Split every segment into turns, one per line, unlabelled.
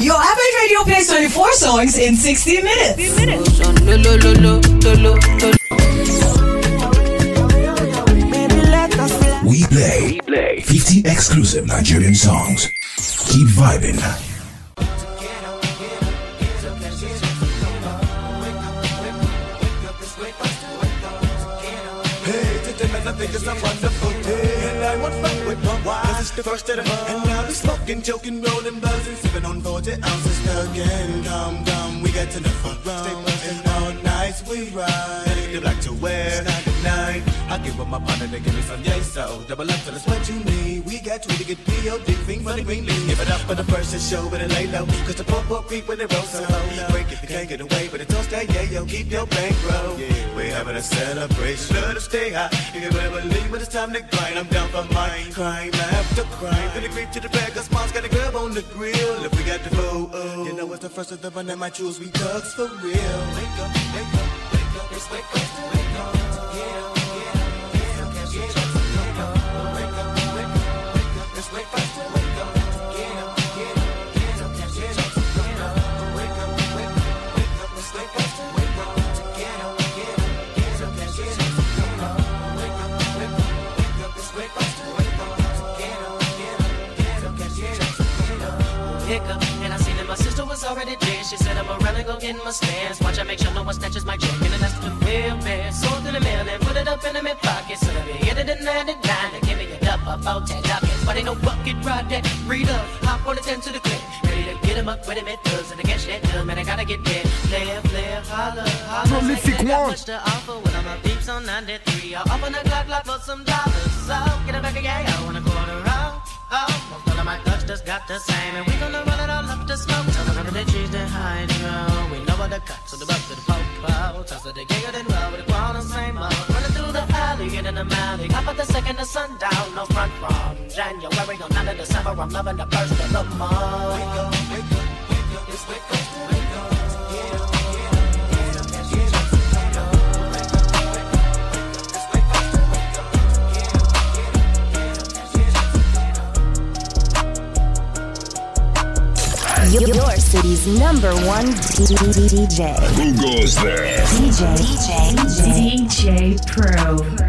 Your average radio plays 24 songs in 60 minutes.
We play, we play 50 exclusive Nigerian songs. Keep vibing.
Hey, today man, I think it's a wonderful day. And I want fun with wife. Cause it's the first of the month. And now we smoking, joking, rolling, buzzing, sipping on 40 ounces again. Come, come, we get to the fun. Stay buzzing all night, we ride. They like to wear night. I give up my partner to give me some yay, so double up to the what you need. We got to get P.O.D. Thing for the green leaf. Give it up for the first to show, but it lay low. Cause the poor poor creep when it rolls so low. Break if you can't get away, but it don't stay, yeah, yo, keep your bankroll. Yeah, we're having a celebration. Let us stay high. You can better believe when it's time to grind. I'm down for mine. Crime after crime. Finna creep to the bag, cause mom's got a grab on the grill. If we got the food, you know it's the first of the run that might choose. We thugs for real. Wake up, wake up, wake up, it's wake up, wake up.
Was already there. She said, I'm around and go get my stance. Watch, I make sure no one snatches my check. And that's the real man. Sold to the mail and put it up in the mid pocket. So they get it in 99 to give me a dup about 10 dollars. But ain't no bucket ride that. Read up, hop on the 10 to the clip. Ready to get him up with him at thugs. And against that dub, man, I gotta get there. Player, player, holla, holla.
Prolific
that
one.
much to offer when I'm a peeps on 93. I'll open the clock, lock for some dollars. So get it back again, I a out. Oh, most all of my thugs just got the same, and we gonna run it all up to smoke. Tell them to the trees to hydro. We know what the cuts, so the buck to the popo. Toss to the giggle, then roll with the quad, same old. Running through the alley, in the alley. Hop at the second of sundown, no front from January, no none of December. I'm loving the first of the month. Wake up, wake up, wake up, it's wake up,
Your city's number one DJ.
Who goes there?
DJ. DJ.
DJ Pro.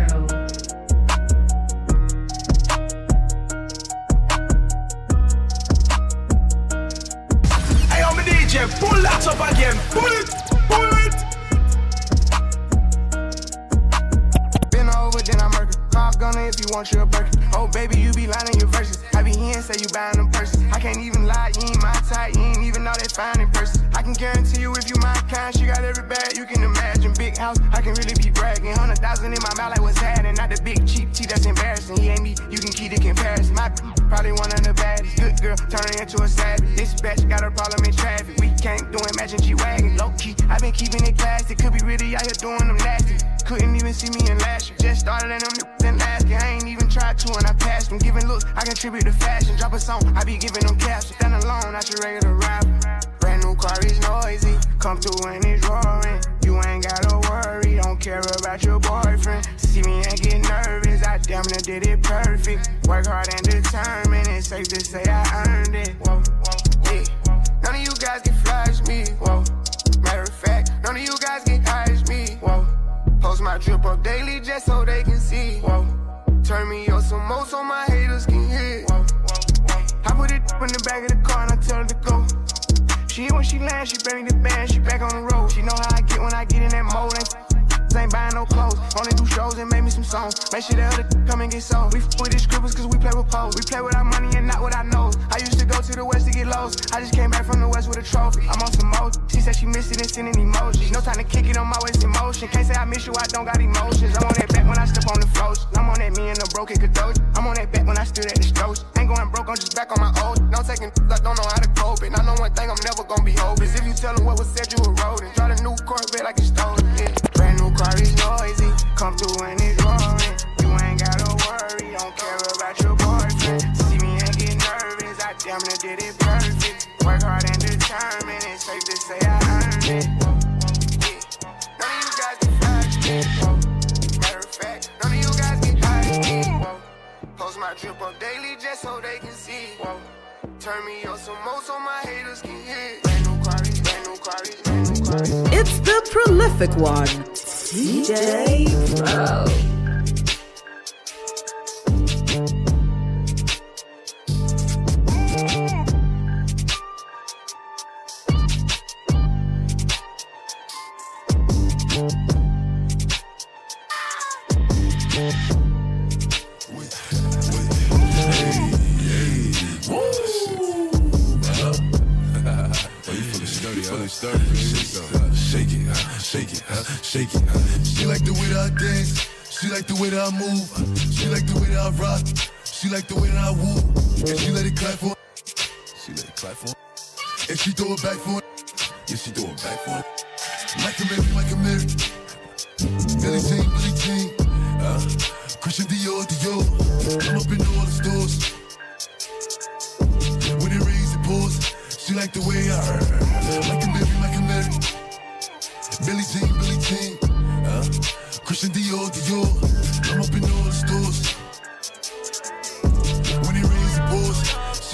Embarrassing. He ain't me, you can keep the comparison. My probably one of the baddest. Good girl, turning into a savage. This got a problem in traffic. We can't do imagine G wagon. Low key, i been keeping it classy. Could be really out here doing them nasty. Couldn't even see me in last year. Just started in them then asking. I ain't even tried to and I passed them. Giving looks, I contribute to fashion. Drop a song, I be giving them caps. Stand alone, not your regular rapper. Brand new car is noisy. Come through and it's roaring. You ain't gotta worry, care about your boyfriend. See me and get nervous, I damn near did it perfect. Work hard and determined, it's safe to say I earned it. Whoa, yeah. None of you guys can flash me, whoa. Matter of fact, none of you guys can hide me, whoa. Post my drip up daily just so they can see, whoa. Turn me up some more so my haters can hear. Whoa. I put it in the back of the car and I tell her to go. She when she lands, she bring me the band, she back on the road. She know how I get when I get in that mode. Ain't buying no clothes. Only do shows and make me some songs. Make sure the other come and get sold. We f with the scribbles cause we play with pose. We play with our money and not with our nose. I used to go to the west to get lost. I just came back from the west with a trophy. I'm on some mode. She said she missed it and sending emojis. No time to kick it on my waist in motion. Can't say I miss you, I don't got emotions. I'm on that back when I step on the floats. I'm on that me and the broken cadoge. I'm on that back when I stood at the strokes. Ain't going broke, I'm just back on my old. No taking, I don't know how to cope it. I know one thing I'm never gonna be hopeless. If you tell them what was said, you were rodent. Try the new Corvette like it's stolen. Yeah. Is noisy. Come through it's roaring. You ain't gotta worry, don't care about your boyfriend. See me and get nervous, I damn near did it perfect. Work hard and determined, it's safe to say I earned it.
It's the prolific one, DJ Pro.
Shake it, like the way that I move. She like the way that I rock. She like the way that I woo. And she let it clap for. She let it clap for. And she throw it back for. Yeah, she throw it back for. Like a Mary, like a Mary. Billie Jean, Billie Jean. Uh, Christian Dior, Dior. I'm up in all the stores. When it rains, it pours. She like the way I like a Mary, like a Mary. Billie Jean, Billie Jean. Uh, Christian Dior, Dior.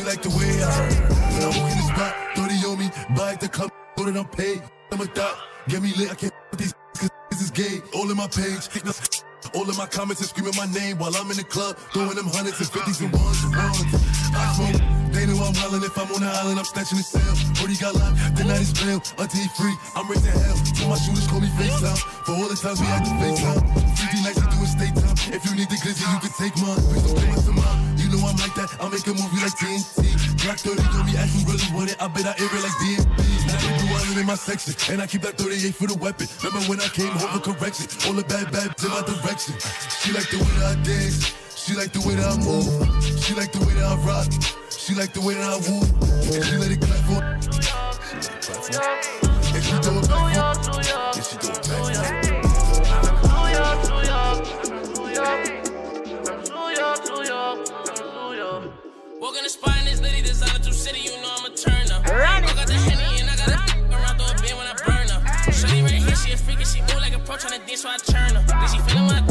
Like the way I When I walk in the spot, 30 on me. Buy the club, know that I'm paid. I'm a dot. Get me lit, I can't with these cause this is gay. All in my page. All in my comments and screaming my name while I'm in the club, throwing them hundreds and fifties and ones and ones. I smoke, they know I'm wildin' if I'm on the island, I'm snatching the cell. Brody got locked, the night is bail, until he free, I'm raising hell. Till my shooters call me FaceTime, for all the times we had to FaceTime. 50 nights to do a state time, if you need the glizzy, you can take mine. Please don't play my mine. You know I'm like that, I'll make a movie like TNT. Black 30 told me, ask who really want it, I bet I air it like island in my section, and I keep that 38 for the weapon. Remember when I came for correction, all the bad bad in my direction. She like the way that I dance. She like the way that I move. She like the way that I rock. She like the way that I woo. And she let it clap for. And she throw it back for. Yeah, she throw it back for.
Walk in the spot in this litty designer through city, you know and she move like a pro tryna dish, so I turn her. Then she feelin' my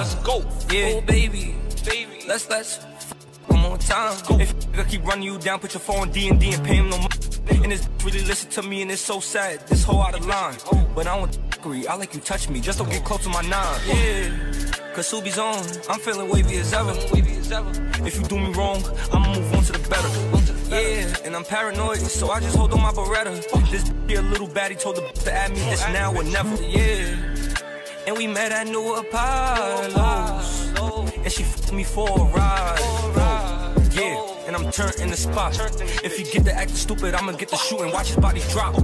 Let's go. Yeah, oh, baby. Baby. Let's, let's. One more time. If I keep running you down, put your phone D and D and pay him no money. And this really listen to me and it's so sad. This whole out of line. But I don't agree. I like you touch me. Just don't get close to my nine. Yeah. Cause Subi's on. I'm feeling wavy as ever. If you do me wrong, I'ma move on to the better. Yeah, and I'm paranoid, so I just hold on my Beretta. This be a little baddie told the to add me this now or never. Yeah. And we met at New Apollo's. And she f me for a ride. Turned in the spot. If you get the acting stupid, I'ma get the shooting. Watch his body drop.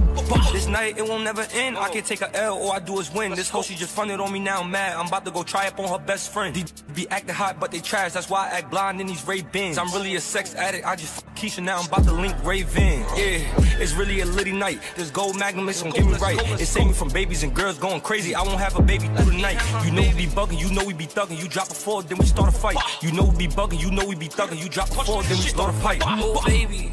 This night, it won't never end. I can take a L, all I do is win. This hoe, she just fronted on me now, I'm mad. I'm about to go try up on her best friend. These be acting hot, but they trash. That's why I act blind in these Ray-Bans. I'm really a sex addict. I just f Keisha now. I'm about to link Raven. Yeah, it's really a litty night. This gold magnum is gonna get me right. It saved me from babies and girls going crazy. I won't have a baby through the night. You know we be bugging, you know we be thugging. You drop a four, then we start a fight. You know we be bugging, you know we be thugging. You drop a four, then we start a fight. Oh baby,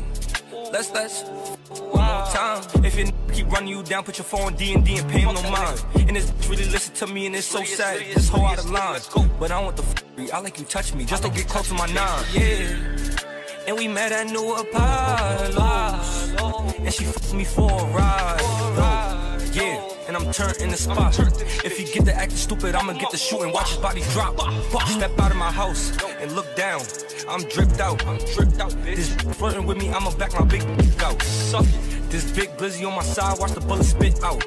let's let's one more time. If you keep running you down, put your phone D and D and pay him no mind. And this bitch really listen to me and it's so sad. This whole out of line. But I want the f- I like you touch me, just don't get close to my nine. Yeah. And we met at New Apollo's. And she f me for a ride. And and I'm turned in the spot. If you get the acting stupid, I'ma get the shooting. Watch his body drop. Step out of my house and look down. I'm dripped out. I'm dripped out. This flirting with me, I'ma back my big out. Suck it. This big glizzy on my side, watch the bullet spit out.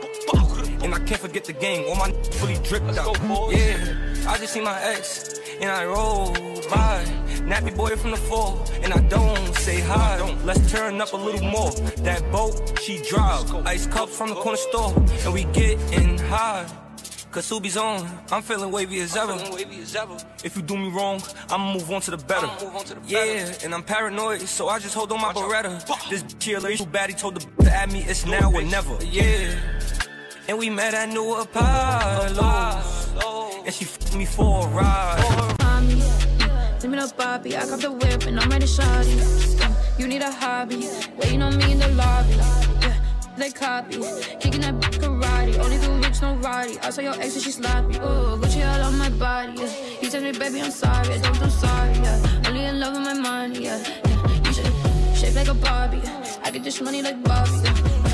And I can't forget the game, all my fully dripped out. Yeah, I just see my ex, and I roll by. Nappy boy from the fall, and I don't say hi. Let's turn up a little more. That boat, she drive. Ice cups from the corner store, and we getting high. Cause Subi's on, I'm feeling wavy as ever. If you do me wrong, I'ma move on to the better. Yeah, and I'm paranoid, so I just hold on my Beretta. This killer too bad, he told the to add me, it's now or never. Yeah. And we met at New Apollo. And she f me for a ride.
Mommy, me the Bobby. I got the whip and I'm ready shot You need a hobby, waiting on me in the lobby. Yeah, they copy, kicking that karate. Only the rich, no roddy. I saw your ex and she sloppy. Ooh, Gucci all on my body. Yeah. He tells me, baby, I'm sorry. I don't do sorry. Yeah. Only in love with my money. Yeah, yeah. You should shape like a Barbie. I get this money like Bobby. Yeah.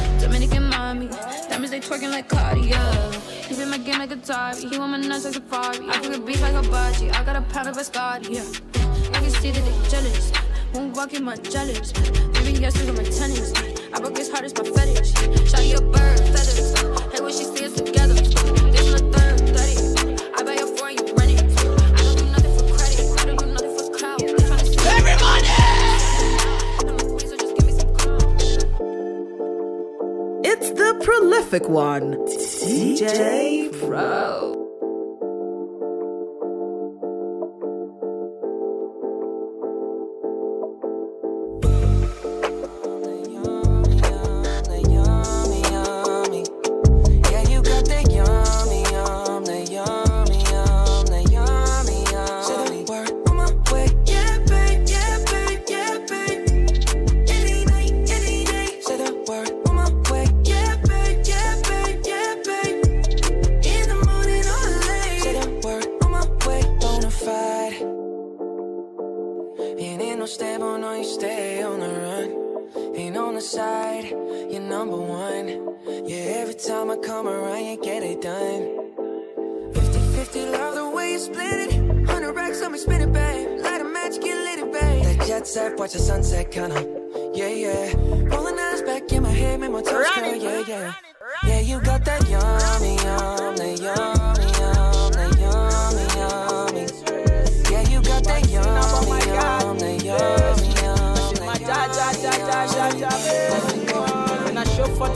Dominican mommy, diamonds they twerking like Cardi. Yeah. He been my game like a Atari. He want my nuts like Safari. I cook a beef like a Baji. I got a pound of Biscotti. Yeah. I can see that they jealous. Won't walk in my jealous. Maybe yes, look at my tennis. I broke his heart, it's my fetish. Shotty your bird, feathers. Hey, when she see us together. The
prolific one, DJ Pro.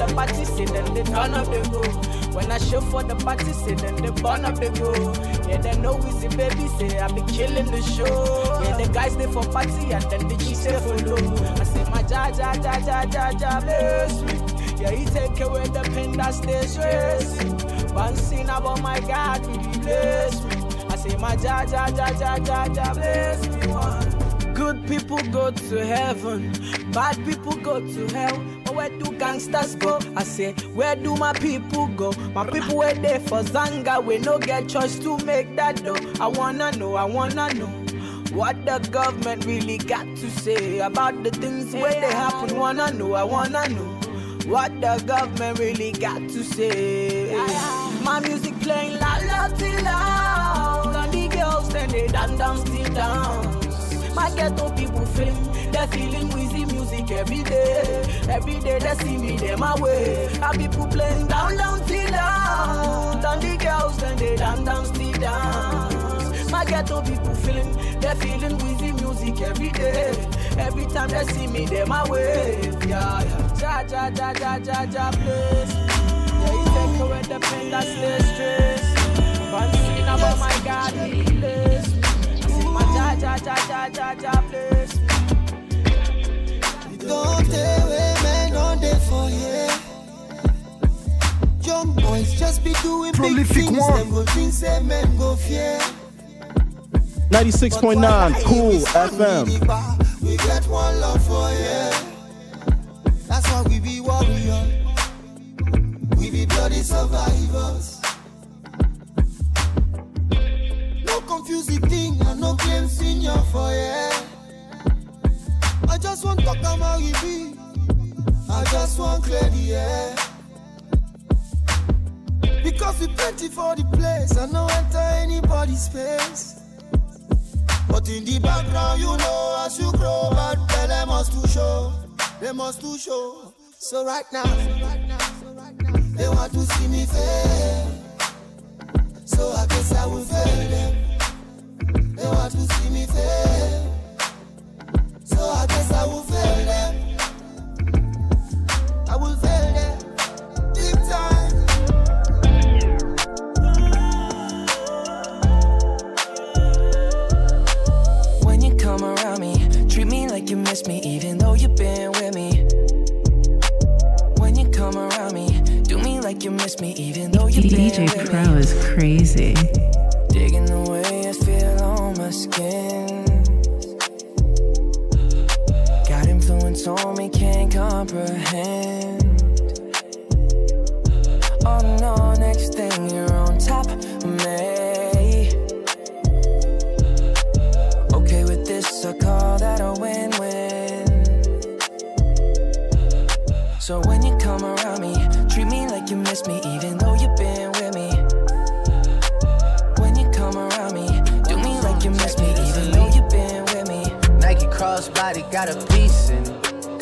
The
party, say then they turn up the go. When I show for the party, say then they burn up the go. Yeah, they know we see baby, say I be killing the show. Yeah, the guys they for party and then the chicks they follow. I say my ja, ja, ja, ja, ja, ja, bless me. Yeah, he take away the pain that stays stressing. One sin about my God, he bless me. I say my ja, ja, ja, ja, ja, ja, bless me. Good people go to heaven, bad people go to hell. Where do gangsters go? I say, where do my people go? My people were there for Zanga, we no get choice to make that though. I wanna know, I wanna know. What the government really got to say about the things where they happen? Wanna know, I wanna know. What the government really got to say. My music playing la la till loud. And the girls then they dance down still dance. My ghetto people feeling, they're feeling wheezy music every day. Every day they see me, they my way. And people playing down down till loud. And the girls then they dance down still dance. My ghetto people feeling, they're feeling wheezy music every day. Every time they see me, they my way. Yeah, yeah. Ja, ja, ja, ja, ja, ja, please. Yeah, you take away the pain that stays stress. One thing about my God, he. I say, my ja, ja, ja, ja, ja, ja, bless me.
Don't stay away, man, don't for you. Young boys just be doing
Prolific
big things.
one.
Them go think say men go fear.
96.9 Cool FM.
We get one love for you. That's why we be warrior. We be bloody survivors. Confusing thing and no claim senior for you. I just want talk about how be. I just want clear the air. Because we plenty for the place. I no enter anybody's space. But in the background, you know, as you grow, bad belly must to show. They must to show. So right now, they want to see me fail. So I guess I will fail them. They want to see me fail. So I guess I will fail them. I will fail them. Big time.
When you come around me, treat me like you miss me, even though you've been with me. When you come around me, do me like you miss me, even though you've been
DJ
with
Pro is crazy.
Digging can't comprehend. Oh no, next thing you're on top of me. Okay with this, I call that a win-win. So when you come around me, treat me like you miss me, even though you've been with me. When you come around me, do me like you miss me, even though you've been with me.
Nike crossbody got a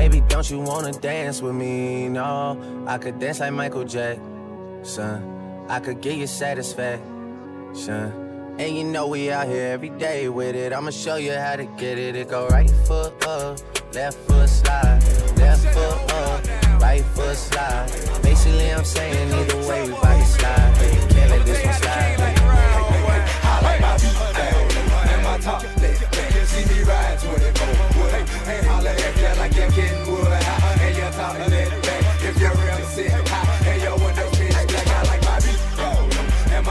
Baby, don't you wanna dance with me? No, I could dance like Michael Jackson. I could get you satisfaction. And you know we out here every day with it. I'ma show you how to get it. It go right foot up, left foot slide, left foot up, right foot slide. Basically, I'm saying either way we bout slide.
You're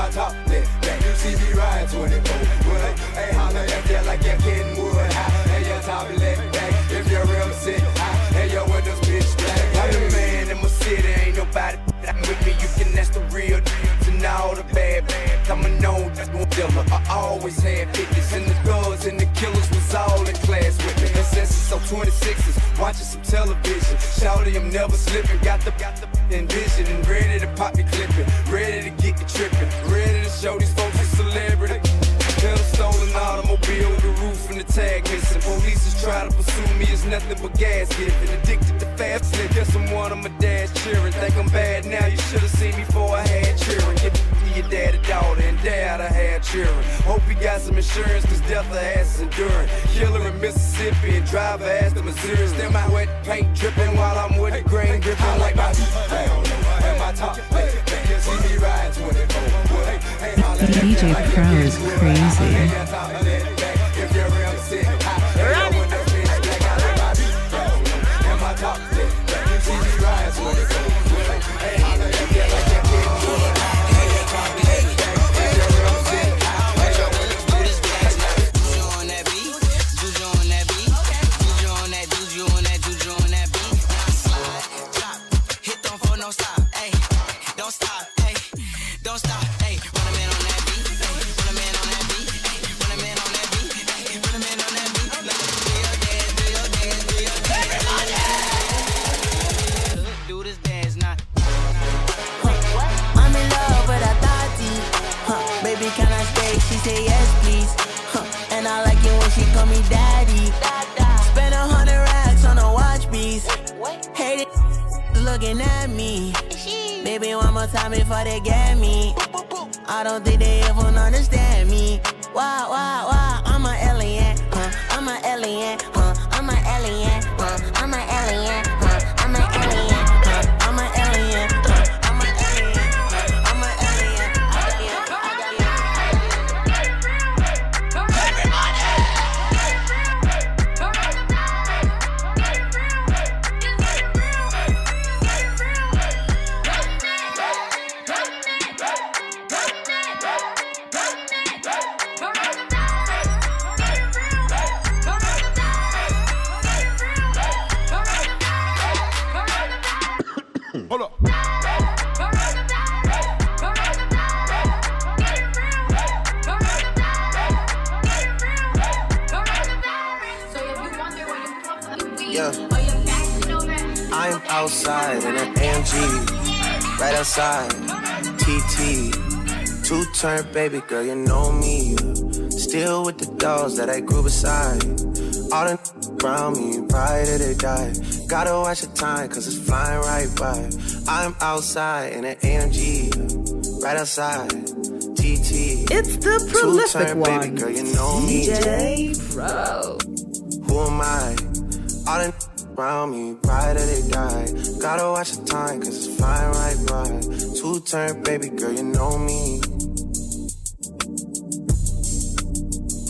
I like. You see me ride 24 wood. Hey, holla if you like you're wood high and your top left back. If you're real high and your windows pitch black. I'm the man in my city, ain't nobody with me. You can ask the real and all the bad. I'm a known. I always had fitness, and the thugs and the killers was all 26 on 26s, watching some television. Shouty, I'm never slipping. Got the, got the envision and ready to pop me clipping. Ready to get you tripping. Ready to show these folks a celebrity. Hell stolen automobile, the roof and the tag missing. Police is trying to pursue me, it's nothing but gas giving. Addicted to fast slip, guess I'm one of my dad's cheering. Think I'm bad now, you should've seen me before I had cheering. Your daddy daughter and dad I had cheering. Hope he got some insurance, cause death of ass is enduring. Killer in Mississippi and driver ass to Missouri. Still my wet paint dripping while I'm with the grain gripping. I like my beat down and my top see me ride 24 wood. Hey, holla if you
DJ Pro is
getting wood high
crazy.
Time before they get me. I don't think they even understand me. Why, why, why?
Yeah. I'm outside in an AMG, right outside. TT, two turn baby girl, you know me. Still with the dolls that I grew beside. All the around me, right till they die. Gotta watch the time, cause it's flying right by. I'm outside in an AMG, right outside. TT,
It's the prolific one.
baby girl, you know me.
DJ Pro.
Who am I? All the around me, right till they die. Gotta watch the time, cause it's flying right by. Two turn baby girl, you know me.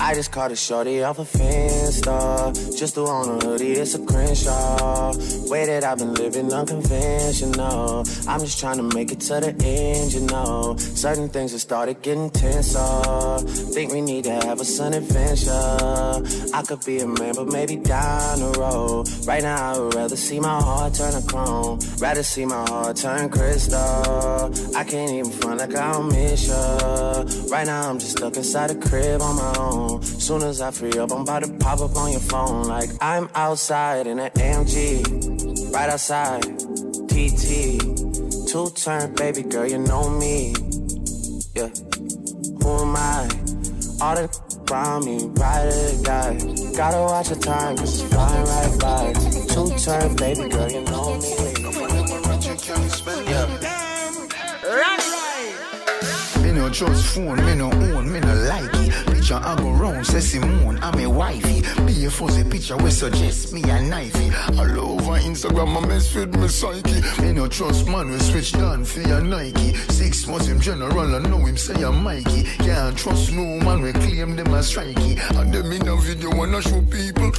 I just caught a shorty off a Finsta. Just threw on a hoodie, it's a Crenshaw. Way that I've been living unconventional. I'm just trying to make it to the end, you know. Certain things have started getting tenser. Uh. Think we need to have a sun adventure. I could be a man, but maybe down the road. Right now, I would rather see my heart turn to chrome. Rather see my heart turn crystal. I can't even front like I don't miss ya. Right now, I'm just stuck inside the crib on my own. Soon as I free up, I'm about to pop up on your phone. Like I'm outside in an AMG, right outside. TT, two turn baby girl, you know me. Yeah, who am I? All the around me, till they die. Gotta watch the time, cause it's flying right by. Two turn baby girl, you know me. Yeah. Right.
Me no trust phone, me no own, me no like it. Picture I go round, say Simone, I'm a wifey. Be a fuzzy picture we suggest me a knifey. All over Instagram, I mess with me psyche. Me no trust man, we switch down for your Nike. Six months him general, I know him say I'm Mikey. Can't trust no man, we claim them as strikey. And them in a video wanna show people.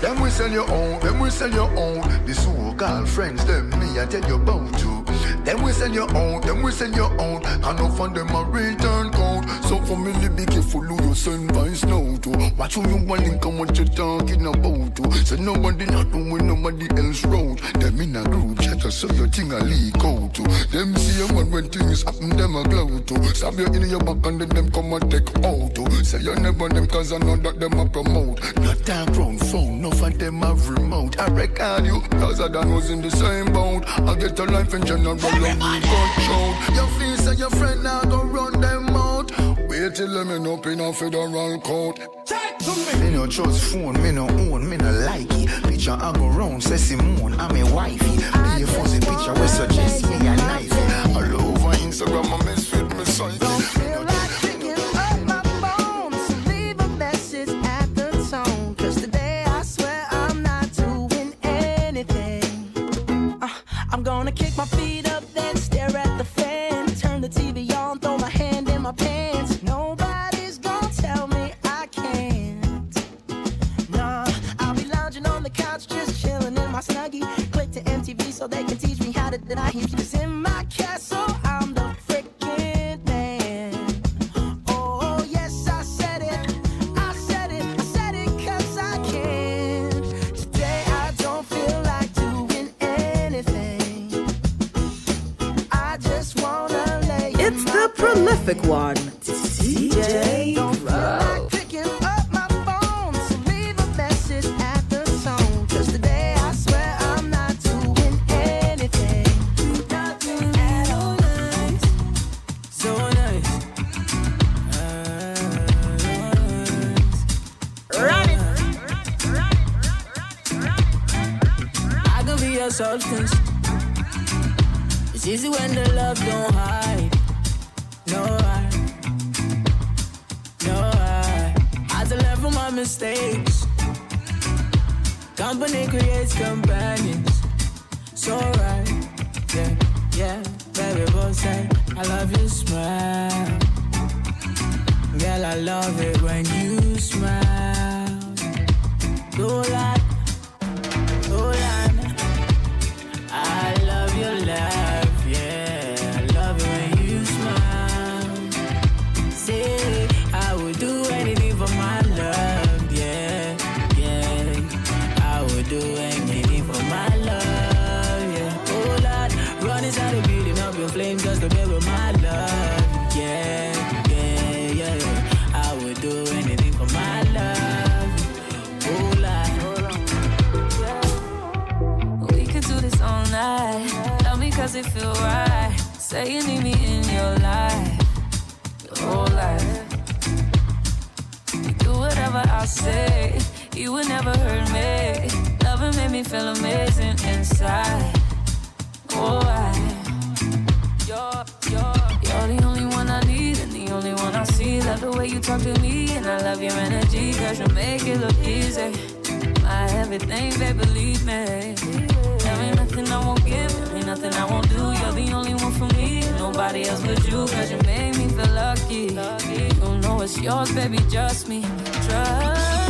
Them we sell your own, them we sell your own. The so-called friends, them me I tell you about you. Them we send your own, them we send your own. Can no find them a return code. So for me, be careful who you send vice now to. Watch who you want link and what you talking about to. So nobody not doing nobody else road. Them in a group chat, so your thing a leak out to. Them see you man when things happen, them a glow to. Stab you in your back and then them come and take out to. Say you never them cause I know that them a promote. Not that grown phone, no for them a remote. I record you, cause I done was in the same boat. I get a life in general, we control. Your face and your friend now go run them out. Wait till them end up in a federal court. Me no trust phone, me no own, me no like it. Picture I go round, say Simone, I'm a wifey. Be a fuzzy picture, we suggest me a knifey. All over Instagram, I mess with me psyche.
Be
your substance. It's easy when the love don't hide. No hide. No. I to learn from my mistakes. Company creates companions. So right. Yeah, yeah. Baby, both say, I love your smile. Girl, I love it when you smile. Do that.
Cause it feel right. Say you need me in your life. Your whole life. You do whatever I say. You would never hurt me. Loving made me feel amazing inside. Oh, I. You're, you're, you're the only one I need and the only one I see. Love the way you talk to me and I love your energy. Cause you make it look easy. My everything, babe, believe me. Ain't nothing I won't give, ain't nothing I won't do. You're the only one for me, nobody else but you. Cause you made me feel lucky. You know it's yours, baby, just me. Trust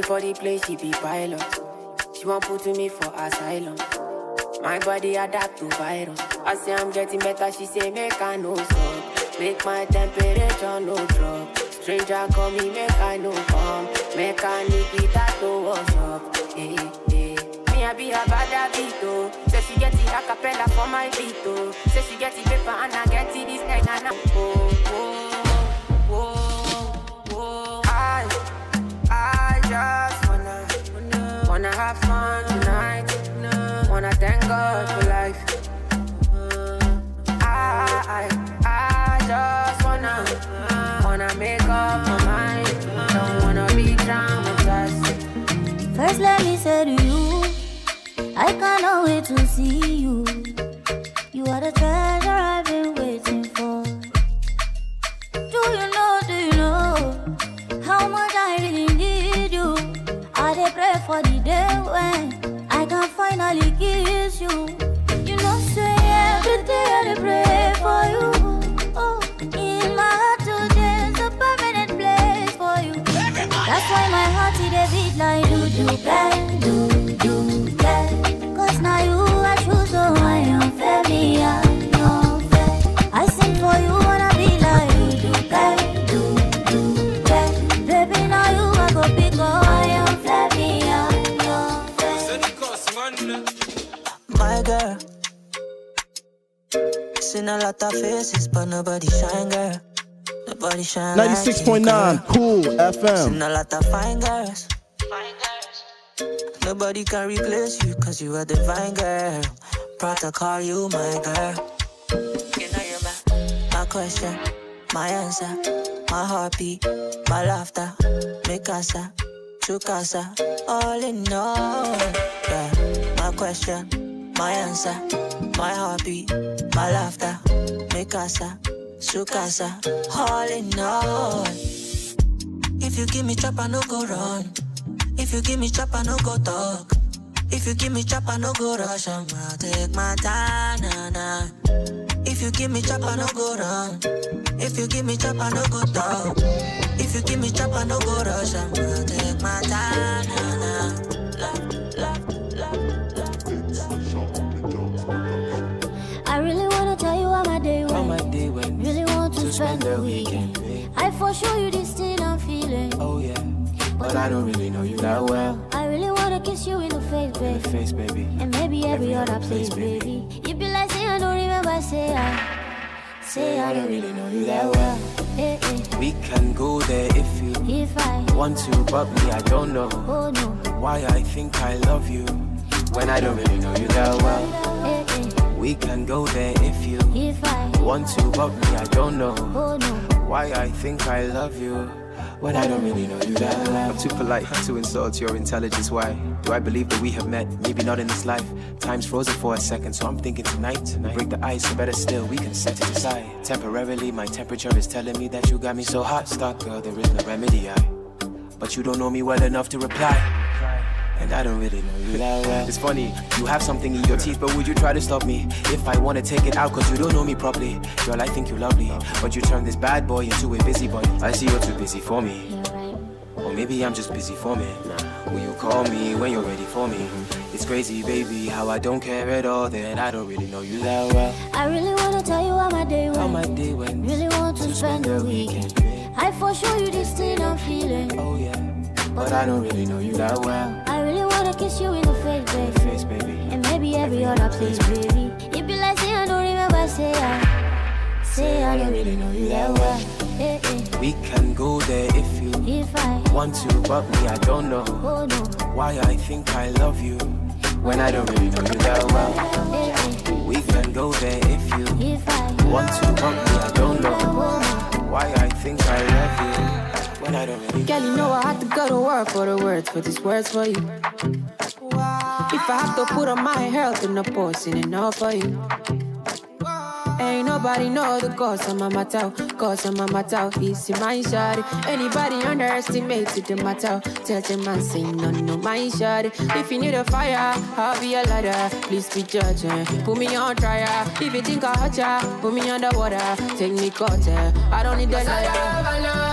I
did for the place, she be pilot. She want put me for asylum. My body adapt to virus. I say I'm getting better, she say make I no stop. Make my temperature no drop. Stranger call me, make I no come. Make I need it that to wash up. Hey, hey. Me I be a bad beat oh. Say she get the acapella for my beat oh. Say she get the paper and I get it this kind and I oh, oh. Have fun tonight. Wanna thank God for life. I, I, I just wanna, wanna make up my mind. Don't wanna be traumatized.
First, let me say to you, I cannot wait to see you. You are the treasure I've dey pray for the day when I can finally kiss you. You know, say every day I dey pray for you. Oh, in my heart today is a permanent place for you. That's why my heart it dey beat like do do bang,
a lot of faces, but nobody shine, girl. Nobody shine. like you,
96.9 Cool
Seen
FM.
a lot of fine girls. Nobody can replace you, cause you are divine, girl. Proud to call you my girl. You know you're my, my question, my answer, my heartbeat, my laughter, mi casa, tu casa, all in all. Yeah, my question, my answer, my heartbeat, my laughter, mi casa, su casa, all in all. If you give me chop, I no go run. If you give me chop, I no go talk. If you give me chop, I no go rush. I'ma take my time, nah, nah. If you give me chop, I no go run. If you give me chop, I no go talk. If you give me chop, I no go rush. I'ma take my time, nah,
spend the weekend. I for sure you this thing I'm feeling.
Oh yeah, but I don't really know you that well.
I really wanna kiss you in the face, baby.
In the face, baby.
And maybe every,
Every
other
other
place,
place,
baby. You be like, say I don't remember, say I. Say I don't really know you that well. Eh, eh.
We can go there if you
If I,
want to, but me, I don't know
oh no.
why I think I love you when I don't really know you that well.
Eh.
We can go there if you Want to, but me, I don't know
oh
why I think I love you when I don't really know you that well. I'm too polite to insult your intelligence. Why do I believe that we have met? Maybe not in this life. Time's frozen for a second, so I'm thinking tonight. We break the ice, or better still, we can set it aside. Temporarily, my temperature is telling me that you got me so hot. Stop, girl, there is no remedy. I, but you don't know me well enough to reply. And I don't really know you that well. It's funny, you have something in your teeth, but would you try to stop me? If I wanna take it out, cause you don't know me properly. Girl, I think you're lovely, but you turn this bad boy into a busybody. I see you're too busy for me. Or maybe I'm just busy for me. Will you call me when you're ready for me? It's crazy, baby, how I don't care at all. Then I don't really know you that well.
I really wanna tell you how my day went.
How my day went.
Really want to spend the weekend. I for sure you this thing I'm feeling.
Oh yeah, but I don't really know you that well.
I really wanna kiss you in the face, baby.
Face, baby.
And maybe every other place, baby. If you be like, say I don't remember, say I. Say I don't really know you that well.
We can go there if you
If I,
want to, but me, I don't know
oh no.
why I think I love you when I don't really know you that well. We can go there if you
If I,
want to, but me, I don't know
oh
why I think I love you when I don't really.
Girl, you know I had to go to work for the words, for these words for you. If I have to put on my health in the posting enough for you. Ain't nobody know the cause of my matter, cause of my matter. It's in my shawty. Anybody underestimated the matter? Tell them man say no, no, my shawty. If you need a fire, I'll be a ladder. Please be judging. Put me on trial. If you think I hurt ya, put me underwater. Take me cutter. I don't need the ladder.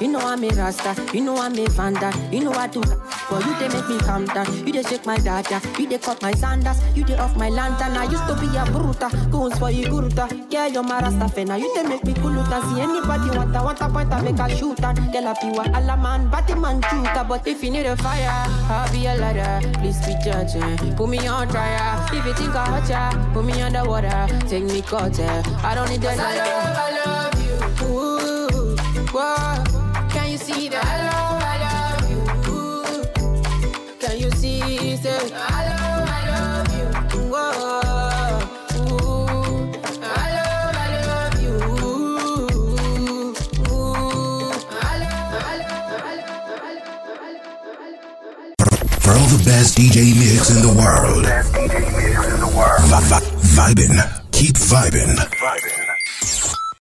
You know I'm a rasta. You know I'm a fanda. You know I do. For you they make me calm down. You they shake my data. You they cut my sandals. You they off my lantern. I used to be a bruta. Goons for you guruta. Yeah, you're my rasta fena. You they make me kuluta. See anybody want a want a point I make a shoot and Girl up you a man, batty man shooter. But if you need a fire, I'll be a ladder. Please be judging. Put me on trial. If you think I hurt ya, put me underwater. Take me cutter. I don't need the ladder. I love you. Ooh, whoa. Can you see that? I love, I love you. Can you see? Say, I love, I love you. Whoa. Ooh. I love, I love you. Ooh. Ooh. I love, I love, I love.
For all the best DJ mix in the world. Vi- vi- vibing. Keep vibing.